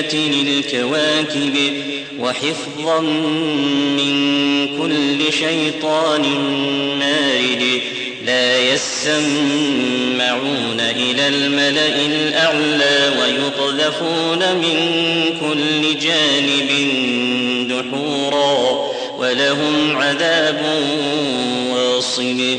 بزينة للكواكب وحفظا من كل شيطان مارد لا يسمعون إلى الملأ الأعلى ويقذفون من كل جانب دحورا ولهم عذاب واصب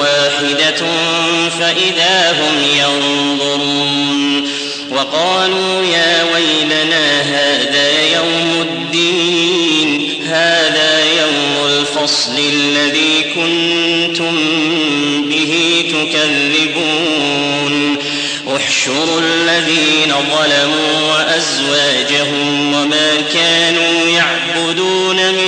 واحدة فإذا هم ينظرون وقالوا يا ويلنا هذا يوم الدين هذا يوم الفصل الذي كنتم به تكذبون. احشروا الذين ظلموا وأزواجهم وما كانوا يعبدون من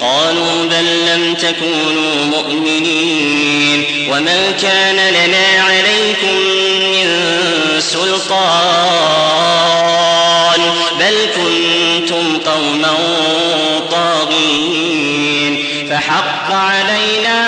قالوا بل لم تكونوا مؤمنين وما كان لنا عليكم من سلطان بل كنتم قوما طاغين فحق علينا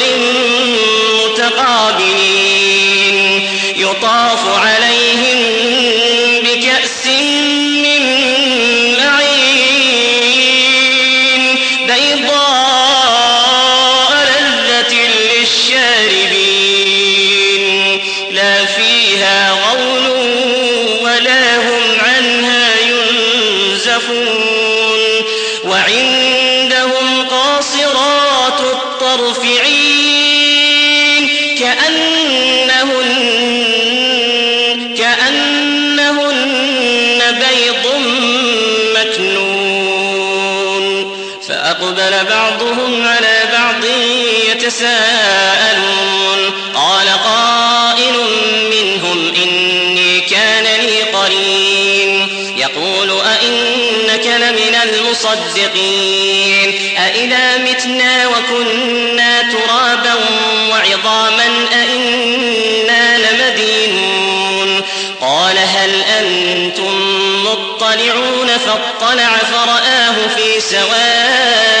وعندهم قاصرات الطرف عين كأنهن كأنهن بيض مكنون. فأقبل بعضهم على بعض يتساءلون. المصدقين أئذا متنا وكنا ترابا وعظاما أئنا لمدينون. قال هل أنتم مطلعون؟ فاطلع فرآه في سواء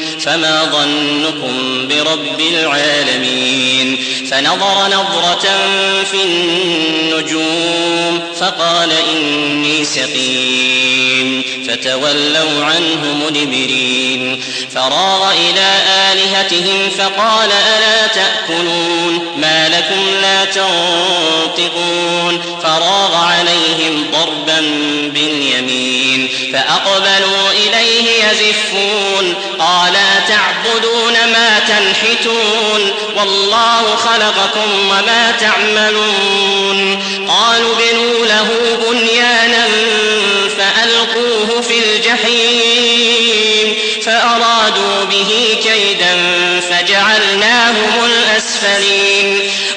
فما ظنكم برب العالمين فنظر نظرة في النجوم فقال إني سقيم فتولوا عنه مدبرين فراغ إلى آلهتهم فقال ألا تأكلون ما لكم لا تنطقون فراغ عليهم ضربا باليمين فأقبلوا إليه يزفون. قال تعبدون ما تنحتون؟ والله خلقكم وما تعملون. قالوا بنوا له بنيانا فألقوه في الجحيم. فأرادوا به كيدا فجعلناهم الأسفلين.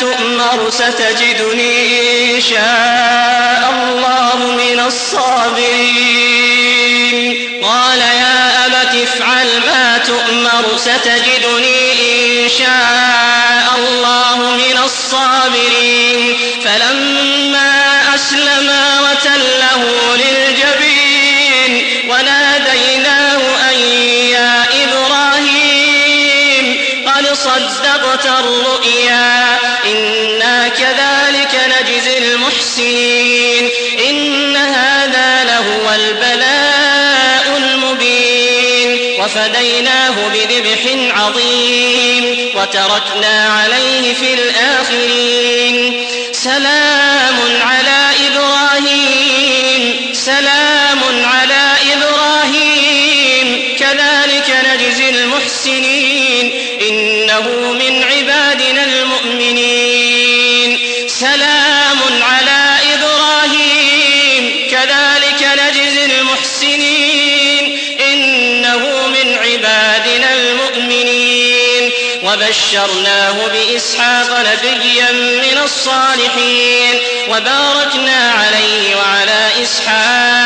تؤمر ستجدني إن شاء الله من الصابرين. قال يا أبت افعل ما تؤمر ستجدني إن شاء الله من الصابرين. فلما المحسنين. إن هذا لهو البلاء المبين. وفديناه بذبح عظيم. وتركنا عليه في الآخرين. سلام على إبراهيم. سلام على إبراهيم. كذلك نجزي المحسنين. إنه من وبشرناه بإسحاق نبيا من الصالحين وباركنا عليه وعلى إسحاق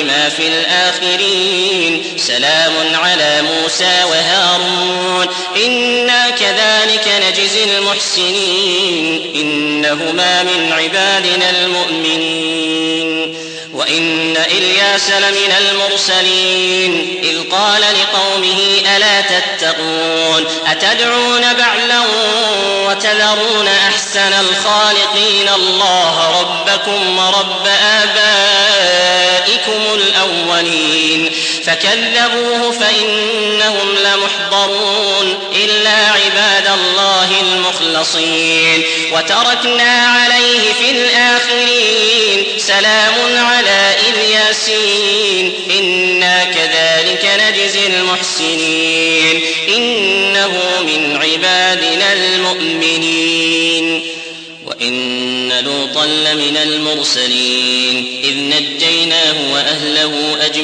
في الآخرين. سلام على موسى وهارون. إنا كذلك نجزي المحسنين. إنهما من عبادنا المؤمنين. وإن إلياس لمن المرسلين. إذ قال لقومه ألا تتقون؟ أتدعون بعلا وتذرون أحسن الخالقين؟ الله ربكم ورب آبائكم. الأولين. فكذبوه فإنهم لمحضرون إلا عباد الله المخلصين. وتركنا عليه في الآخرين. سلام على إلياسين إنا كذلك نجزي المحسنين. إنه من عبادنا المؤمنين. وإن لوطا لمن المرسلين. إذ نجيناه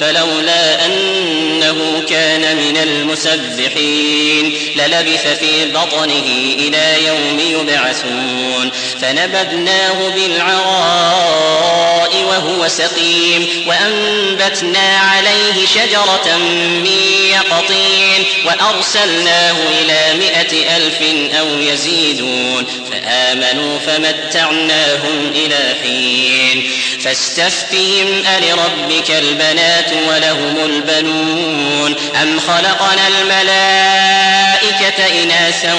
فلولا أنه كان من المسبحين للبث في بطنه إلى يوم يبعثون. فنبذناه بالعراء وهو سقيم وأنبتنا عليه شجرة من يقطين وأرسلناه إلى مائة ألف أو يزيدون. فآمنوا فمتعناهم إلى حين. فاستفتهم ألربك البنات ولهم البنون؟ أم خلقنا الملائكة إناثا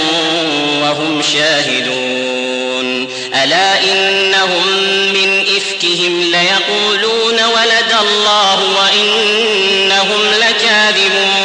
وهم شاهدون؟ ألا إنهم من إفكهم ليقولون ولد الله وإنهم لكاذبون؟